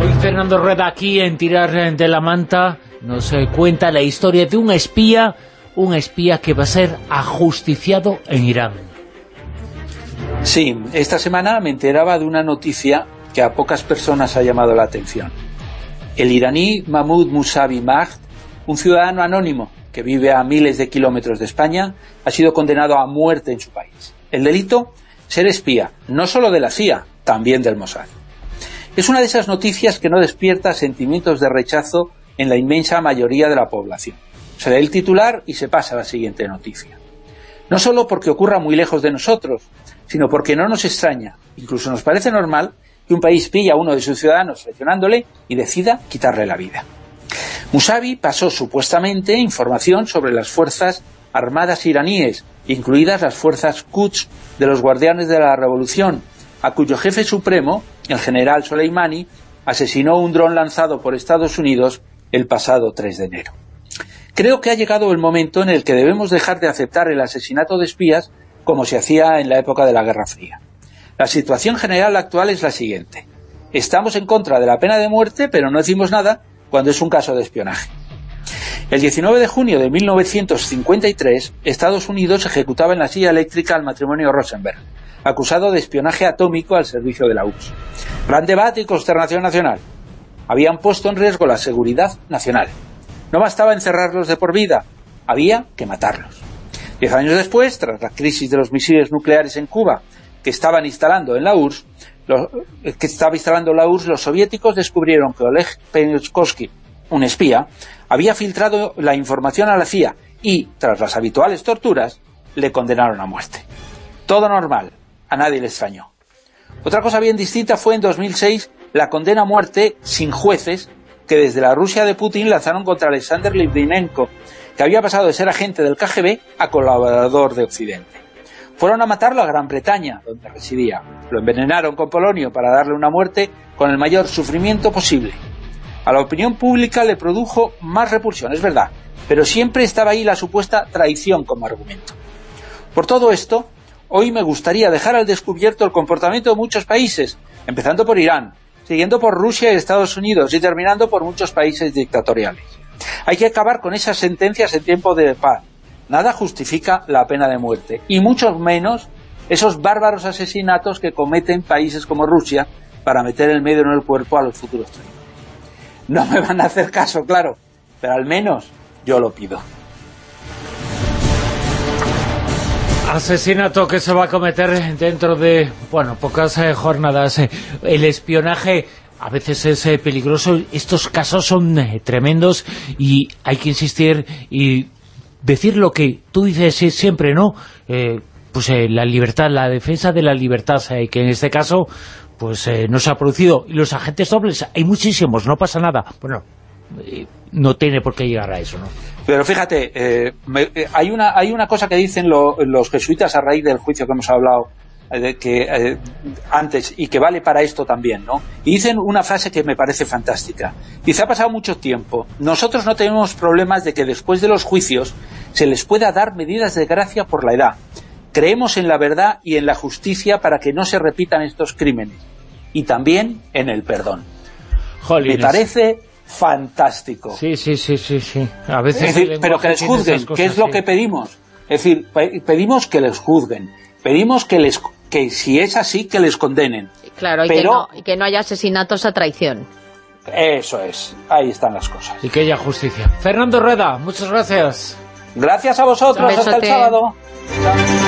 Hoy Fernando Rueda aquí en Tirar de la Manta nos eh, cuenta la historia de un espía, un espía que va a ser ajusticiado en Irán. Sí, esta semana me enteraba de una noticia que a pocas personas ha llamado la atención. El iraní Mahmoud Musavi Mahd, un ciudadano anónimo que vive a miles de kilómetros de España, ha sido condenado a muerte en su país. El delito, ser espía, no solo de la CIA, también del Mossad. Es una de esas noticias que no despierta sentimientos de rechazo en la inmensa mayoría de la población. Se lee el titular y se pasa a la siguiente noticia. No solo porque ocurra muy lejos de nosotros, sino porque no nos extraña, incluso nos parece normal, que un país pilla a uno de sus ciudadanos presionándole y decida quitarle la vida. Musavi pasó supuestamente información sobre las fuerzas armadas iraníes, incluidas las fuerzas Quds de los guardianes de la revolución, a cuyo jefe supremo, el general Soleimani, asesinó un dron lanzado por Estados Unidos el pasado 3 de enero. Creo que ha llegado el momento en el que debemos dejar de aceptar el asesinato de espías como se hacía en la época de la Guerra Fría. La situación general actual es la siguiente. Estamos en contra de la pena de muerte, pero no decimos nada cuando es un caso de espionaje. El 19 de junio de 1953, Estados Unidos ejecutaba en la silla eléctrica al matrimonio Rosenberg, acusado de espionaje atómico al servicio de la URSS. Gran debate y consternación nacional. Habían puesto en riesgo la seguridad nacional. No bastaba encerrarlos de por vida, había que matarlos. Diez años después, tras la crisis de los misiles nucleares en Cuba, que estaban instalando en la URSS, los, que estaba instalando la URSS, los soviéticos descubrieron que Oleg Penkovsky, un espía, había filtrado la información a la CIA y, tras las habituales torturas, le condenaron a muerte. Todo normal, a nadie le extrañó. Otra cosa bien distinta fue en 2006 la condena a muerte sin jueces que desde la Rusia de Putin lanzaron contra Alexander Litvinenko, que había pasado de ser agente del KGB a colaborador de Occidente. Fueron a matarlo a Gran Bretaña, donde residía. Lo envenenaron con polonio para darle una muerte con el mayor sufrimiento posible. A la opinión pública le produjo más repulsión, es verdad, pero siempre estaba ahí la supuesta traición como argumento. Por todo esto, hoy me gustaría dejar al descubierto el comportamiento de muchos países, empezando por Irán, siguiendo por Rusia y Estados Unidos y terminando por muchos países dictatoriales. Hay que acabar con esas sentencias en tiempo de paz. Nada justifica la pena de muerte, y mucho menos esos bárbaros asesinatos que cometen países como Rusia para meter el medio en el cuerpo a los futuros traidores. No me van a hacer caso, claro, pero al menos yo lo pido. Asesinato que se va a cometer dentro de, bueno, pocas eh, jornadas. El espionaje a veces es eh, peligroso. Estos casos son eh, tremendos y hay que insistir y decir lo que tú dices siempre, ¿no? pues la libertad, la defensa de la libertad, que en este caso pues no se ha producido. Y los agentes dobles, hay muchísimos, no pasa nada. Bueno, no tiene por qué llegar a eso, ¿no? Pero fíjate, eh, me, eh, hay, una, hay una cosa que dicen lo, los jesuitas a raíz del juicio que hemos hablado eh, de que eh, antes y que vale para esto también, ¿no? Y dicen una frase que me parece fantástica. Dice, ha pasado mucho tiempo. Nosotros no tenemos problemas de que después de los juicios se les pueda dar medidas de gracia por la edad. Creemos en la verdad y en la justicia para que no se repitan estos crímenes. Y también en el perdón. Jolines. Me parece fantástico. Sí, sí, sí, sí, sí. A veces Es decir, pero que les juzguen, que es lo que pedimos. Es decir, pe- pedimos que les juzguen. Pedimos que les que si es así, que les condenen. Claro, y, Pero- que no, y que no haya asesinatos a traición. Eso es. Ahí están las cosas. Y que haya justicia. Fernando Rueda, muchas gracias. Gracias a vosotros. Hasta el sábado. Chao.